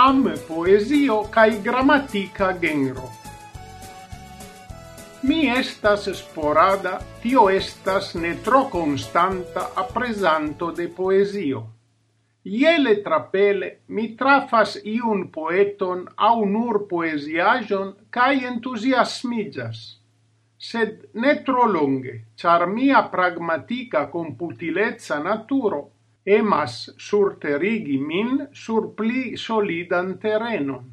am poesio cae grammatica genro. Mi estas sporada, tio estas ne tro constanta apresanto de poesio. Iele trapele mi trafas iun poeton au nur poesiajon cae entusiasmigas sed ne tro longe, char mia pragmatica computilezza naturo emas surterigi min sur pli solidan terrenon.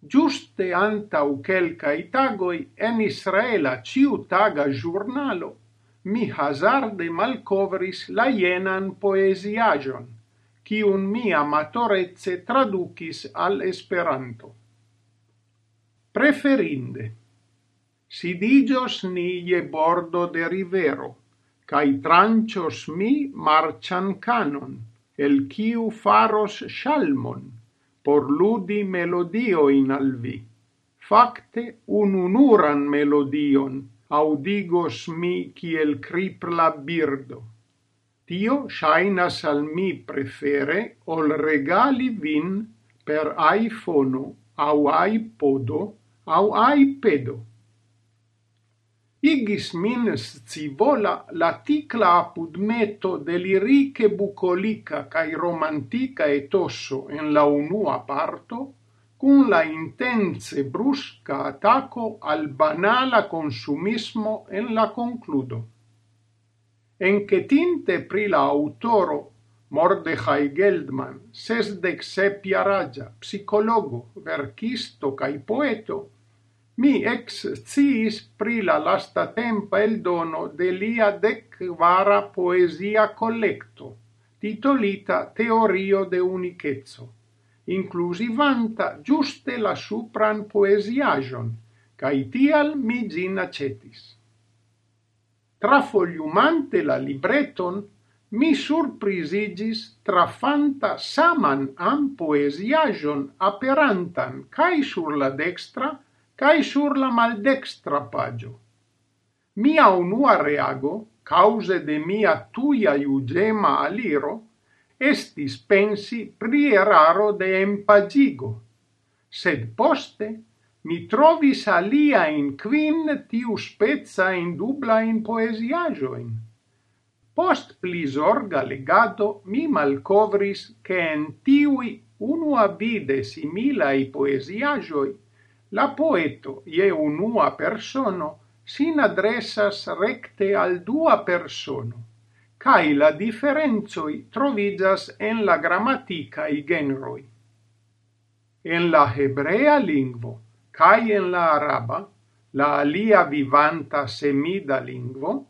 Giuste antau quelcae tagoi en Israela ciutaga giurnalo, mi hazarde malcovris la jenan poesiagion, cium mi amatorezze traducis al Esperanto. Preferinde, sidigios ni je bordo de rivero, cae trancios mi marcian canon, el ciu faros shalmon, por ludi melodio in alvi. Facte un unuran melodion audigos mi ciel cripla birdo. Tio shainas al mi prefere ol regali vin per iPhone au iPodo au iPedo igis min scivola la ticla apudmeto de lirice bucolica cae romantica etosso en la unua parto, cun la intense brusca attaco al banala consumismo en la concludo. Enchetinte pri la autoro Mordechai Geldman, sesdec sepia raja, psicologo, verkisto cae poeto, Mi ex ciis pri la lasta tempa eldono de lia decvara poesia collecto, titolita Teorio de Unichezzo, inclusivanta giuste la supran poesiagion, cae tial mi gin acetis. Trafoliumante la libreton, mi surprisigis trafanta saman am poesiagion aperantan cae sur la dextra cae sur la maldextra pagio. Mia unua reago, cause de mia tuia iugema aliro, estis pensi pri eraro de empagigo, sed poste mi trovis alia in quin tiu spezza in dubla in poesiajoin. Post plisorga legato mi malcovris che en tiui unua vide similai poesiajoi la poeto ie unua persono sin adressas recte al dua persono, cae la differenzoi trovigas en la grammatica i genroi. En la hebrea lingvo, cae en la araba, la alia vivanta semida lingvo,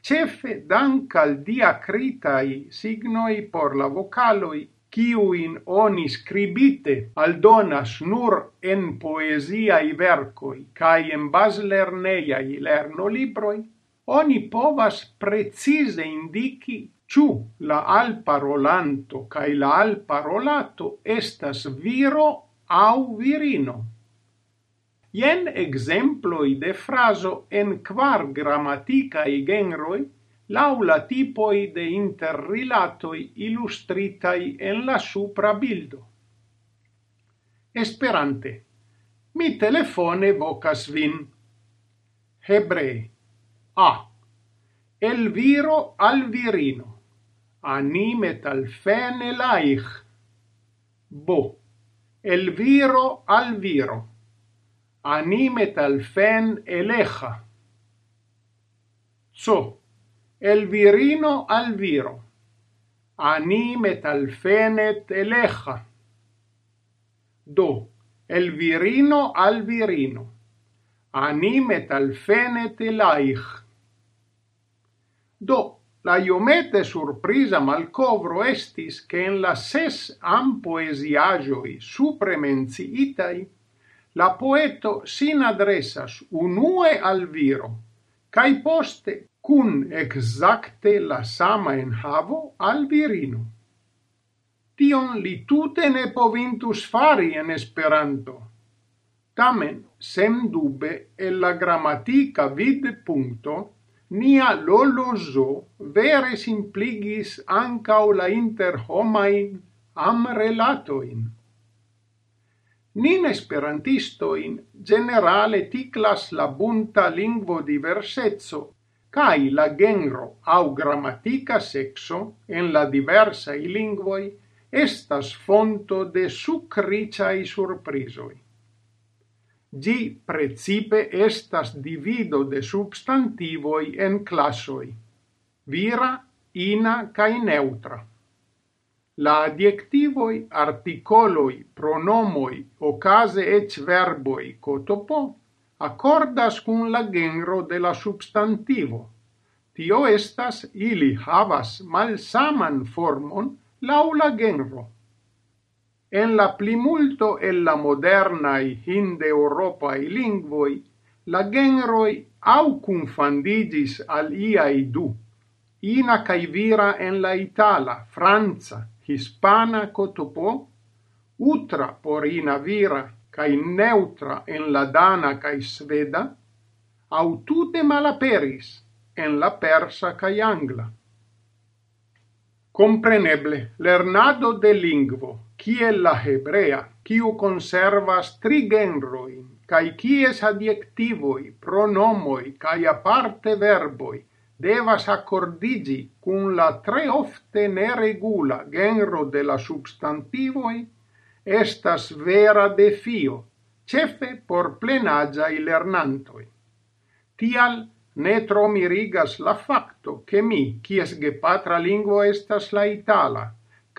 cefe dank al diacritai signoi por la vocaloi in oni scribite aldonas nur en poesiai vercoi cae en baslerneiai lernolibroi, oni povas precise indici ciu la alparolanto cae la alparolato estas viro au virino. Ien exemploi de fraso en quar grammaticae genroi laula tipoi de interrilatoi illustritai en la supra bildo. Esperante. Mi telefone vocas vin. Hebrei. A. El viro al virino. Animet al fene laich. Bo. El viro al viro. Animet al fen elecha. So el virino al viro. Ani fenet eleja. Do, el virino al virino. Ani fenet elaich. Do, la iomete surprisa malcovro estis che en la ses am poesiagioi supremenciitai la poeto sin adressas unue al viro, cae poste cun exacte la sama enhavo al virino. Tion li tute ne povintus fari en Esperanto. Tamen, sem dube, el la grammatica vid punto, nia loloso vere simpligis ancau la inter homain am relatoin. Nin esperantistoin generale ticlas la bunta lingvo diversezzo cae la genro au grammatica sexo en la diversae lingvoi estas fonto de sucriciai surprisoi. Gi precipe estas divido de substantivoi en classoi, vira, ina cae neutra. La adjectivoi, articoloi, pronomoi, ocase ec verboi cotopo accordas cun la genro de la substantivo. Tio estas ili havas malsaman formon lau la genro. En la plimulto el la modernai hinde-europai lingvoi, la genroi au confandigis al iai du, ina cae vira en la itala, franza, hispana cotopo, utra por ina vira, cae neutra en la dana cae sveda, au tute malaperis en la persa cae angla. Compreneble, lernado de lingvo, cie la hebrea, ciu conservas tri genroin, cae cies adjectivoi, pronomoi, cae aparte verboi, devas accordigi cun la tre ofte neregula genro de la substantivoi estas vera defio, cefe por plenagiai lernantoi. Tial ne tro mirigas la facto che mi, cies gepatra lingua estas la itala,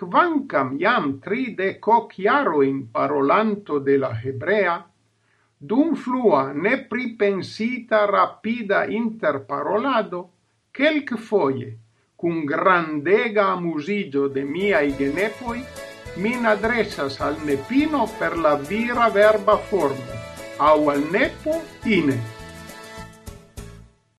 quancam iam tride coc in parolanto de la hebrea, dum flua ne pripensita rapida interparolado, quelc foie, cum grandega musigio de miai genepoi, min adressas al nepino per la vira verba forma, au al nepo ine.